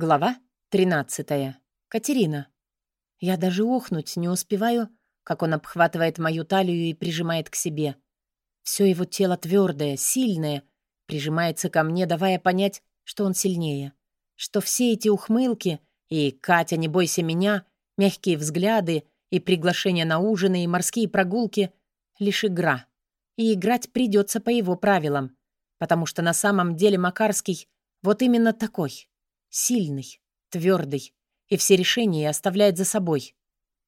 Глава 13. Катерина. Я даже охнуть не успеваю, как он обхватывает мою талию и прижимает к себе. Все его тело твердое, сильное, прижимается ко мне, давая понять, что он сильнее. Что все эти ухмылки и «Катя, не бойся меня», мягкие взгляды и приглашения на ужины и морские прогулки — лишь игра. И играть придется по его правилам, потому что на самом деле Макарский вот именно такой — Сильный, твердый, и все решения оставляет за собой.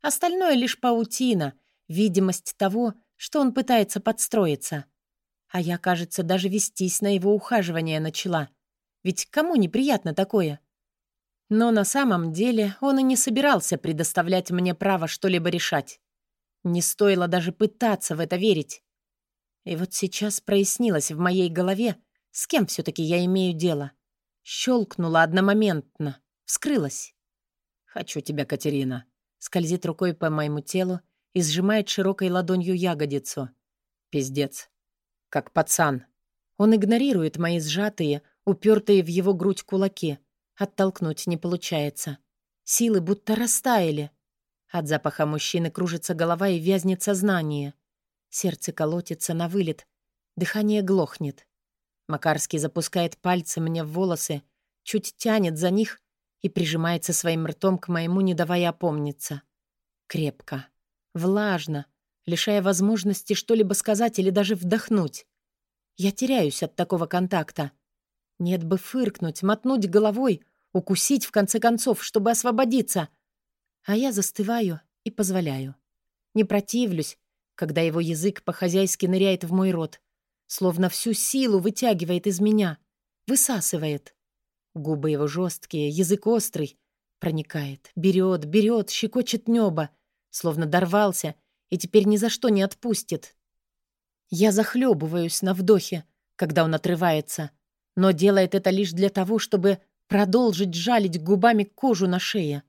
Остальное лишь паутина, видимость того, что он пытается подстроиться. А я, кажется, даже вестись на его ухаживание начала. Ведь кому неприятно такое? Но на самом деле он и не собирался предоставлять мне право что-либо решать. Не стоило даже пытаться в это верить. И вот сейчас прояснилось в моей голове, с кем все-таки я имею дело. Щелкнула одномоментно. Вскрылась. «Хочу тебя, Катерина». Скользит рукой по моему телу и сжимает широкой ладонью ягодицу. Пиздец. Как пацан. Он игнорирует мои сжатые, упертые в его грудь кулаки. Оттолкнуть не получается. Силы будто растаяли. От запаха мужчины кружится голова и вязнет сознание. Сердце колотится на вылет. Дыхание глохнет. Макарский запускает пальцы мне в волосы, чуть тянет за них и прижимается своим ртом к моему, не давая опомниться. Крепко, влажно, лишая возможности что-либо сказать или даже вдохнуть. Я теряюсь от такого контакта. Нет бы фыркнуть, мотнуть головой, укусить в конце концов, чтобы освободиться. А я застываю и позволяю. Не противлюсь, когда его язык по-хозяйски ныряет в мой рот словно всю силу вытягивает из меня, высасывает. Губы его жесткие, язык острый, проникает, берет, берет, щекочет небо, словно дорвался и теперь ни за что не отпустит. Я захлебываюсь на вдохе, когда он отрывается, но делает это лишь для того, чтобы продолжить жалить губами кожу на шее,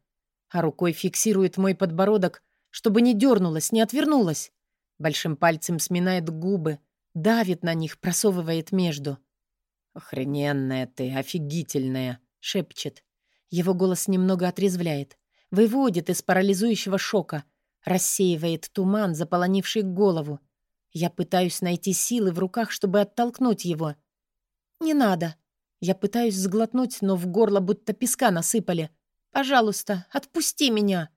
а рукой фиксирует мой подбородок, чтобы не дернулась, не отвернулась. Большим пальцем сминает губы, Давит на них, просовывает между. «Охрененная ты, офигительная!» — шепчет. Его голос немного отрезвляет. Выводит из парализующего шока. Рассеивает туман, заполонивший голову. Я пытаюсь найти силы в руках, чтобы оттолкнуть его. «Не надо!» Я пытаюсь сглотнуть, но в горло будто песка насыпали. «Пожалуйста, отпусти меня!»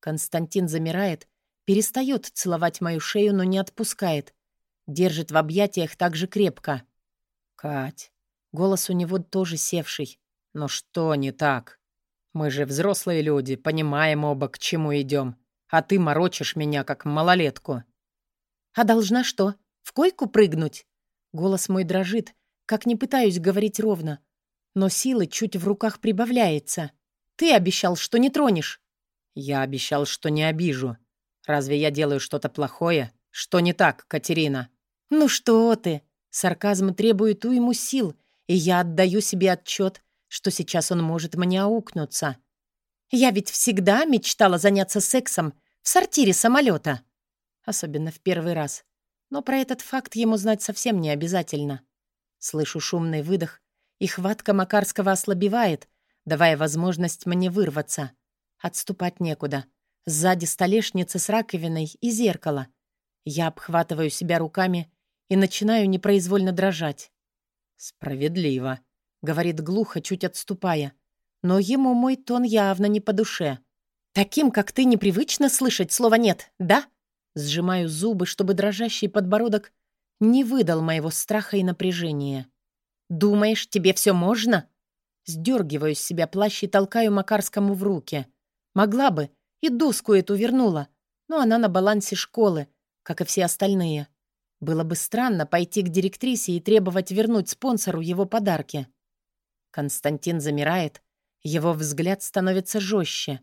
Константин замирает, перестает целовать мою шею, но не отпускает. Держит в объятиях так же крепко. «Кать». Голос у него тоже севший. «Ну что не так? Мы же взрослые люди, понимаем оба, к чему идем. А ты морочишь меня, как малолетку». «А должна что, в койку прыгнуть?» Голос мой дрожит, как не пытаюсь говорить ровно. Но силы чуть в руках прибавляется. «Ты обещал, что не тронешь». «Я обещал, что не обижу. Разве я делаю что-то плохое? Что не так, Катерина?» «Ну что ты!» Сарказм требует уйму сил, и я отдаю себе отчет, что сейчас он может мне аукнуться. Я ведь всегда мечтала заняться сексом в сортире самолета. Особенно в первый раз. Но про этот факт ему знать совсем не обязательно. Слышу шумный выдох, и хватка Макарского ослабевает, давая возможность мне вырваться. Отступать некуда. Сзади столешница с раковиной и зеркало. Я обхватываю себя руками и начинаю непроизвольно дрожать. «Справедливо», — говорит глухо, чуть отступая. Но ему мой тон явно не по душе. «Таким, как ты, непривычно слышать слова «нет», да?» Сжимаю зубы, чтобы дрожащий подбородок не выдал моего страха и напряжения. «Думаешь, тебе все можно?» Сдергиваю с себя плащ и толкаю Макарскому в руки. Могла бы, и доску эту вернула, но она на балансе школы, как и все остальные. Было бы странно пойти к директрисе и требовать вернуть спонсору его подарки. Константин замирает, его взгляд становится жестче.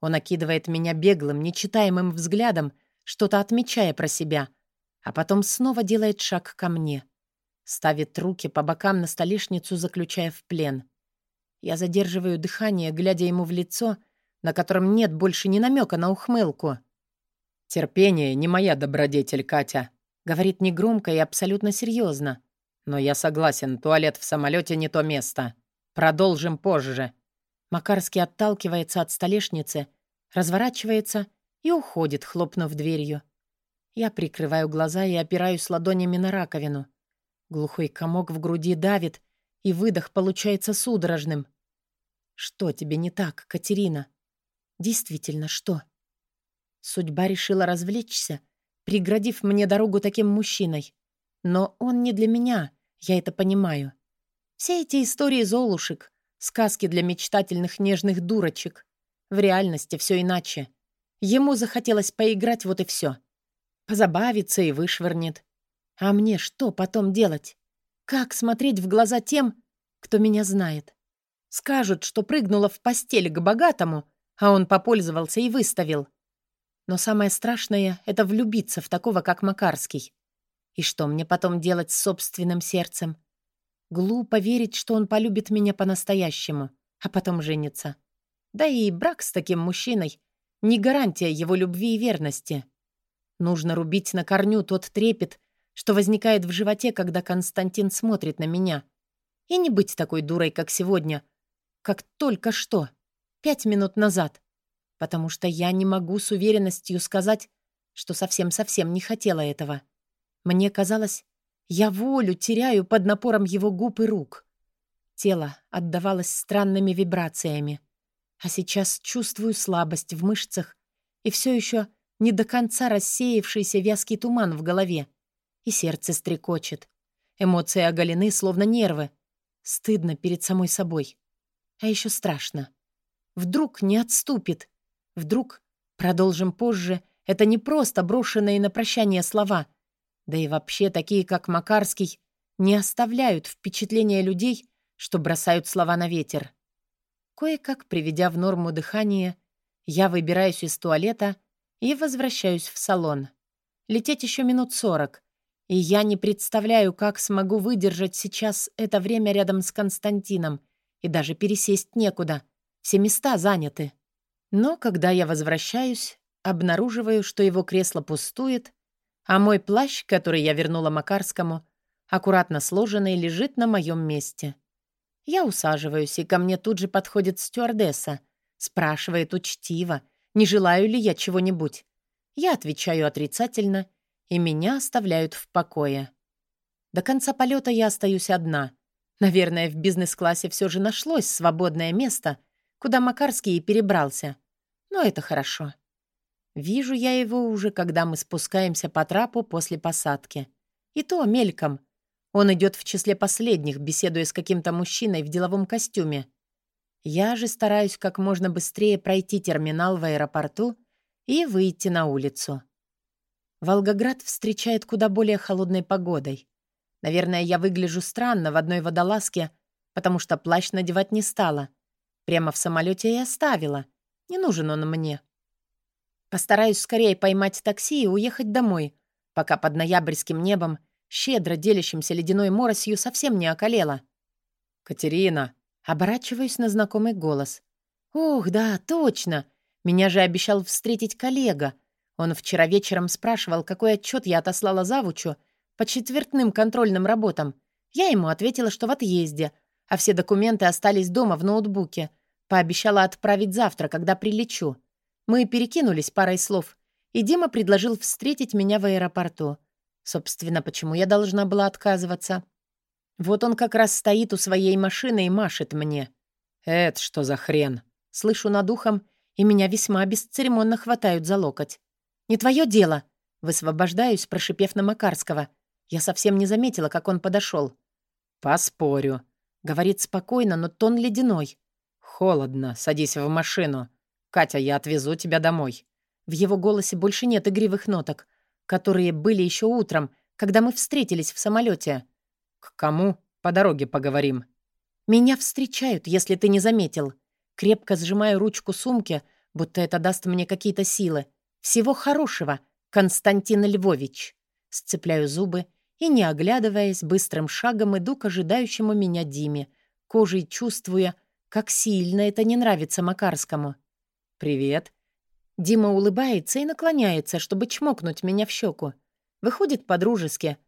Он окидывает меня беглым, нечитаемым взглядом, что-то отмечая про себя, а потом снова делает шаг ко мне. Ставит руки по бокам на столешницу, заключая в плен. Я задерживаю дыхание, глядя ему в лицо, на котором нет больше ни намека на ухмылку. «Терпение не моя добродетель, Катя», Говорит негромко и абсолютно серьезно. Но я согласен, туалет в самолете не то место. Продолжим позже. Макарский отталкивается от столешницы, разворачивается и уходит, хлопнув дверью. Я прикрываю глаза и опираюсь ладонями на раковину. Глухой комок в груди давит, и выдох получается судорожным. Что тебе не так, Катерина? Действительно, что? Судьба решила развлечься, преградив мне дорогу таким мужчиной. Но он не для меня, я это понимаю. Все эти истории золушек, сказки для мечтательных нежных дурочек. В реальности все иначе. Ему захотелось поиграть, вот и все. Позабавиться и вышвырнет. А мне что потом делать? Как смотреть в глаза тем, кто меня знает? Скажут, что прыгнула в постель к богатому, а он попользовался и выставил. Но самое страшное — это влюбиться в такого, как Макарский. И что мне потом делать с собственным сердцем? Глупо верить, что он полюбит меня по-настоящему, а потом женится. Да и брак с таким мужчиной — не гарантия его любви и верности. Нужно рубить на корню тот трепет, что возникает в животе, когда Константин смотрит на меня. И не быть такой дурой, как сегодня, как только что, пять минут назад потому что я не могу с уверенностью сказать, что совсем-совсем не хотела этого. Мне казалось, я волю теряю под напором его губ и рук. Тело отдавалось странными вибрациями, а сейчас чувствую слабость в мышцах и все еще не до конца рассеявшийся вязкий туман в голове, и сердце стрекочет. Эмоции оголены, словно нервы. Стыдно перед самой собой. А еще страшно. Вдруг не отступит — Вдруг, продолжим позже, это не просто брошенные на прощание слова. Да и вообще такие, как Макарский, не оставляют впечатления людей, что бросают слова на ветер. Кое-как, приведя в норму дыхание, я выбираюсь из туалета и возвращаюсь в салон. Лететь еще минут сорок, и я не представляю, как смогу выдержать сейчас это время рядом с Константином, и даже пересесть некуда. Все места заняты. Но когда я возвращаюсь, обнаруживаю, что его кресло пустует, а мой плащ, который я вернула Макарскому, аккуратно сложенный, лежит на моем месте. Я усаживаюсь, и ко мне тут же подходит стюардесса, спрашивает учтиво, не желаю ли я чего-нибудь. Я отвечаю отрицательно, и меня оставляют в покое. До конца полета я остаюсь одна. Наверное, в бизнес-классе все же нашлось свободное место, куда Макарский и перебрался но это хорошо. Вижу я его уже, когда мы спускаемся по трапу после посадки. И то мельком. Он идет в числе последних, беседуя с каким-то мужчиной в деловом костюме. Я же стараюсь как можно быстрее пройти терминал в аэропорту и выйти на улицу. Волгоград встречает куда более холодной погодой. Наверное, я выгляжу странно в одной водолазке, потому что плащ надевать не стала. Прямо в самолете и оставила — не нужен он мне. Постараюсь скорее поймать такси и уехать домой, пока под ноябрьским небом, щедро делящимся ледяной моросью, совсем не околело. «Катерина!» Оборачиваюсь на знакомый голос. «Ух, да, точно! Меня же обещал встретить коллега. Он вчера вечером спрашивал, какой отчет я отослала завучу по четвертным контрольным работам. Я ему ответила, что в отъезде, а все документы остались дома в ноутбуке — Пообещала отправить завтра, когда прилечу. Мы перекинулись парой слов, и Дима предложил встретить меня в аэропорту. Собственно, почему я должна была отказываться? Вот он как раз стоит у своей машины и машет мне. «Это что за хрен?» Слышу над ухом, и меня весьма бесцеремонно хватают за локоть. «Не твое дело!» Высвобождаюсь, прошипев на Макарского. Я совсем не заметила, как он подошел. «Поспорю», — говорит спокойно, но тон ледяной. «Холодно. Садись в машину. Катя, я отвезу тебя домой». В его голосе больше нет игривых ноток, которые были еще утром, когда мы встретились в самолете. «К кому? По дороге поговорим». «Меня встречают, если ты не заметил». Крепко сжимаю ручку сумки, будто это даст мне какие-то силы. «Всего хорошего, Константин Львович». Сцепляю зубы и, не оглядываясь, быстрым шагом иду к ожидающему меня Диме, кожей чувствуя, как сильно это не нравится Макарскому. «Привет». Дима улыбается и наклоняется, чтобы чмокнуть меня в щеку. Выходит по-дружески.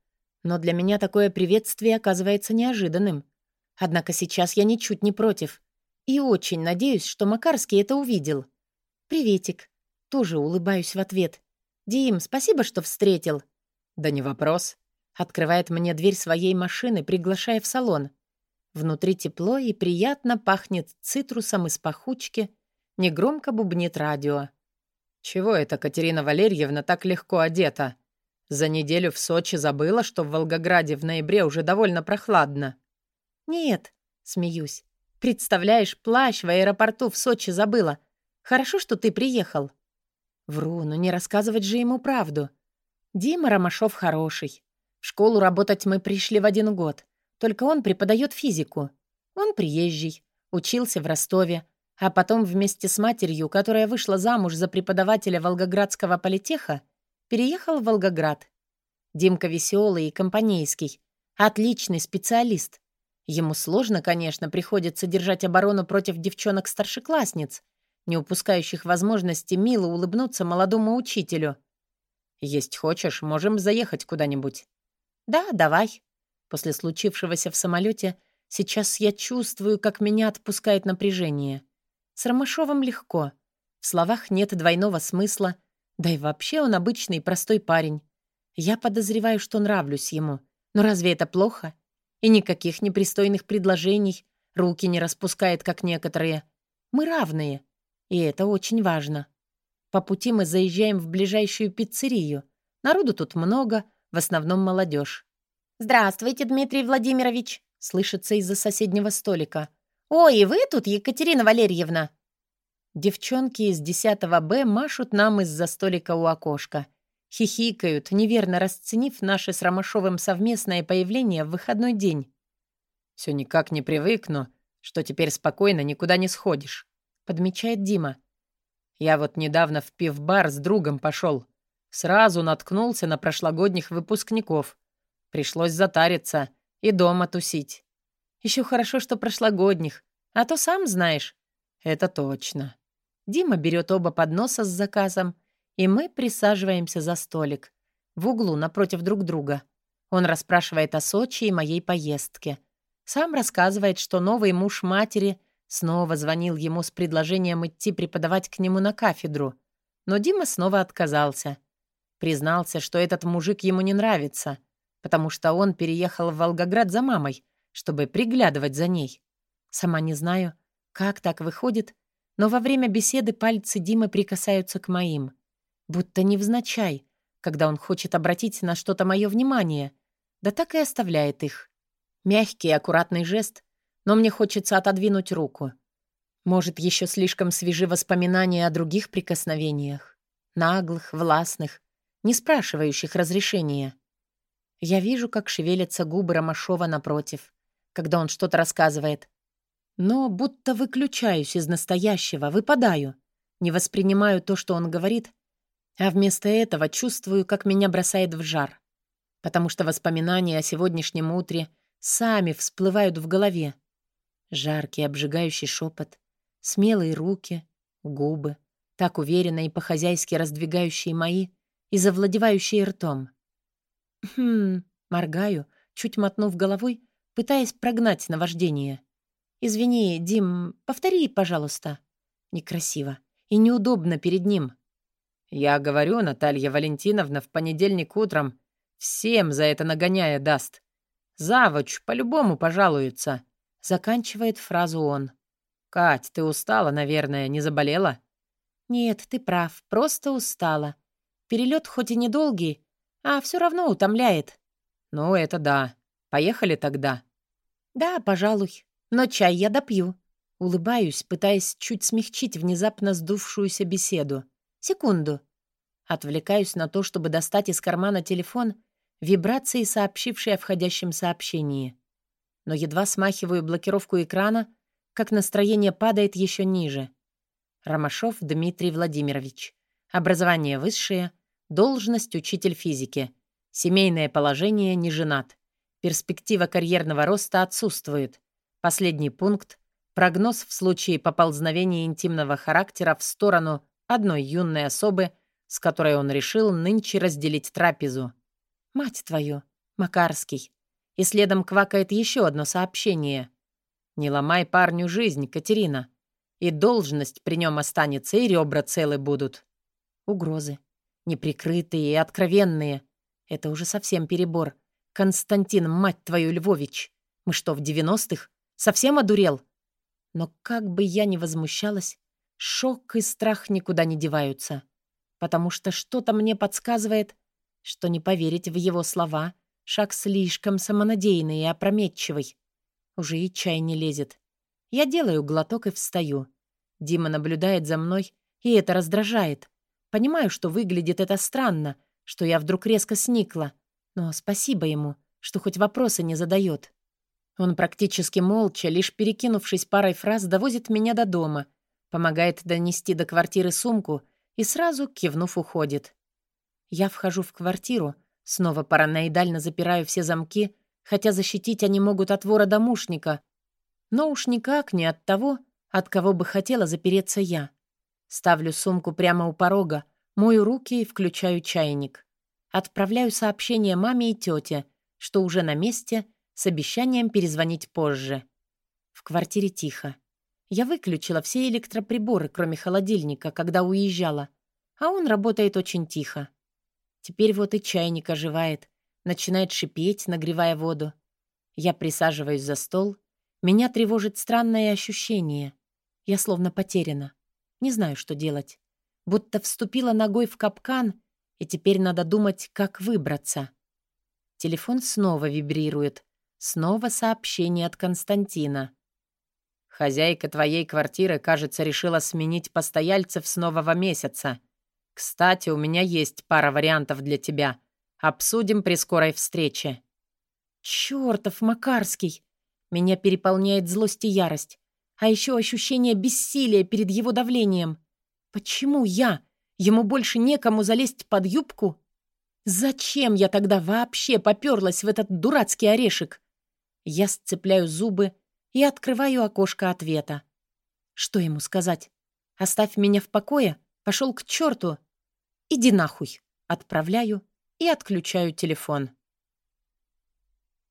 Но для меня такое приветствие оказывается неожиданным. Однако сейчас я ничуть не против. И очень надеюсь, что Макарский это увидел. «Приветик». Тоже улыбаюсь в ответ. «Дим, спасибо, что встретил». «Да не вопрос». Открывает мне дверь своей машины, приглашая в салон. Внутри тепло и приятно пахнет цитрусом из пахучки. Негромко бубнит радио. «Чего это Катерина Валерьевна так легко одета? За неделю в Сочи забыла, что в Волгограде в ноябре уже довольно прохладно». «Нет», — смеюсь. «Представляешь, плащ в аэропорту в Сочи забыла. Хорошо, что ты приехал». Вру, но не рассказывать же ему правду. Дима Ромашов хороший. В школу работать мы пришли в один год. Только он преподает физику. Он приезжий, учился в Ростове, а потом вместе с матерью, которая вышла замуж за преподавателя Волгоградского политеха, переехал в Волгоград. Димка веселый и компанейский. Отличный специалист. Ему сложно, конечно, приходится держать оборону против девчонок-старшеклассниц, не упускающих возможности мило улыбнуться молодому учителю. «Есть хочешь, можем заехать куда-нибудь». «Да, давай». После случившегося в самолете сейчас я чувствую, как меня отпускает напряжение. С Ромашовым легко. В словах нет двойного смысла, да и вообще он обычный простой парень. Я подозреваю, что нравлюсь ему. Но разве это плохо? И никаких непристойных предложений, руки не распускает, как некоторые. Мы равные. И это очень важно. По пути мы заезжаем в ближайшую пиццерию. Народу тут много, в основном молодежь. «Здравствуйте, Дмитрий Владимирович!» — слышится из-за соседнего столика. «Ой, и вы тут, Екатерина Валерьевна?» Девчонки из 10 Б машут нам из-за столика у окошка. Хихикают, неверно расценив наше с Ромашовым совместное появление в выходной день. «Все никак не привыкну, что теперь спокойно никуда не сходишь», — подмечает Дима. «Я вот недавно в пивбар с другом пошел. Сразу наткнулся на прошлогодних выпускников. Пришлось затариться и дома тусить. Еще хорошо, что прошлогодних, а то сам знаешь». «Это точно». Дима берет оба подноса с заказом, и мы присаживаемся за столик, в углу напротив друг друга. Он расспрашивает о Сочи и моей поездке. Сам рассказывает, что новый муж матери снова звонил ему с предложением идти преподавать к нему на кафедру. Но Дима снова отказался. Признался, что этот мужик ему не нравится, потому что он переехал в Волгоград за мамой, чтобы приглядывать за ней. Сама не знаю, как так выходит, но во время беседы пальцы Димы прикасаются к моим будто невзначай, когда он хочет обратить на что-то мое внимание, да так и оставляет их. Мягкий, аккуратный жест, но мне хочется отодвинуть руку. Может, еще слишком свежи воспоминания о других прикосновениях, наглых, властных, не спрашивающих разрешения. Я вижу, как шевелятся губы Ромашова напротив, когда он что-то рассказывает. Но будто выключаюсь из настоящего, выпадаю, не воспринимаю то, что он говорит, а вместо этого чувствую, как меня бросает в жар. Потому что воспоминания о сегодняшнем утре сами всплывают в голове. Жаркий, обжигающий шепот, смелые руки, губы, так уверенно и по-хозяйски раздвигающие мои и завладевающие ртом. Хм, моргаю, чуть мотнув головой, пытаясь прогнать наваждение. «Извини, Дим, повтори, пожалуйста». Некрасиво и неудобно перед ним. Я говорю, Наталья Валентиновна в понедельник утром всем за это нагоняя даст. Завуч по-любому пожалуется. Заканчивает фразу он. «Кать, ты устала, наверное, не заболела?» «Нет, ты прав, просто устала. Перелет хоть и недолгий, а все равно утомляет». «Ну, это да. Поехали тогда?» «Да, пожалуй. Но чай я допью». Улыбаюсь, пытаясь чуть смягчить внезапно сдувшуюся беседу. Секунду. Отвлекаюсь на то, чтобы достать из кармана телефон, вибрации, сообщившие о входящем сообщении. Но едва смахиваю блокировку экрана, как настроение падает еще ниже. Ромашов Дмитрий Владимирович. Образование высшее, должность учитель физики. Семейное положение не женат. Перспектива карьерного роста отсутствует. Последний пункт — прогноз в случае поползновения интимного характера в сторону одной юной особы, с которой он решил нынче разделить трапезу. «Мать твою! Макарский!» И следом квакает еще одно сообщение. Не ломай парню жизнь, Катерина. И должность при нем останется, и ребра целы будут. Угрозы. Неприкрытые и откровенные. Это уже совсем перебор. Константин, мать твою, Львович. Мы что, в девяностых? Совсем одурел? Но как бы я ни возмущалась, шок и страх никуда не деваются. Потому что что-то мне подсказывает, что не поверить в его слова — шаг слишком самонадеянный и опрометчивый. Уже и чай не лезет. Я делаю глоток и встаю. Дима наблюдает за мной, и это раздражает. Понимаю, что выглядит это странно, что я вдруг резко сникла. Но спасибо ему, что хоть вопросы не задает. Он практически молча, лишь перекинувшись парой фраз, довозит меня до дома, помогает донести до квартиры сумку и сразу, кивнув, уходит. Я вхожу в квартиру, снова параноидально запираю все замки хотя защитить они могут от вора-домушника, но уж никак не от того, от кого бы хотела запереться я. Ставлю сумку прямо у порога, мою руки и включаю чайник. Отправляю сообщение маме и тете, что уже на месте, с обещанием перезвонить позже. В квартире тихо. Я выключила все электроприборы, кроме холодильника, когда уезжала, а он работает очень тихо. Теперь вот и чайник оживает, начинает шипеть, нагревая воду. Я присаживаюсь за стол. Меня тревожит странное ощущение. Я словно потеряна. Не знаю, что делать. Будто вступила ногой в капкан, и теперь надо думать, как выбраться. Телефон снова вибрирует. Снова сообщение от Константина. «Хозяйка твоей квартиры, кажется, решила сменить постояльцев с нового месяца. Кстати, у меня есть пара вариантов для тебя. Обсудим при скорой встрече». «Чёртов Макарский!» Меня переполняет злость и ярость. А еще ощущение бессилия перед его давлением. Почему я? Ему больше некому залезть под юбку? Зачем я тогда вообще попёрлась в этот дурацкий орешек? Я сцепляю зубы и открываю окошко ответа. Что ему сказать? Оставь меня в покое? Пошел к черту? Иди нахуй. Отправляю и отключаю телефон.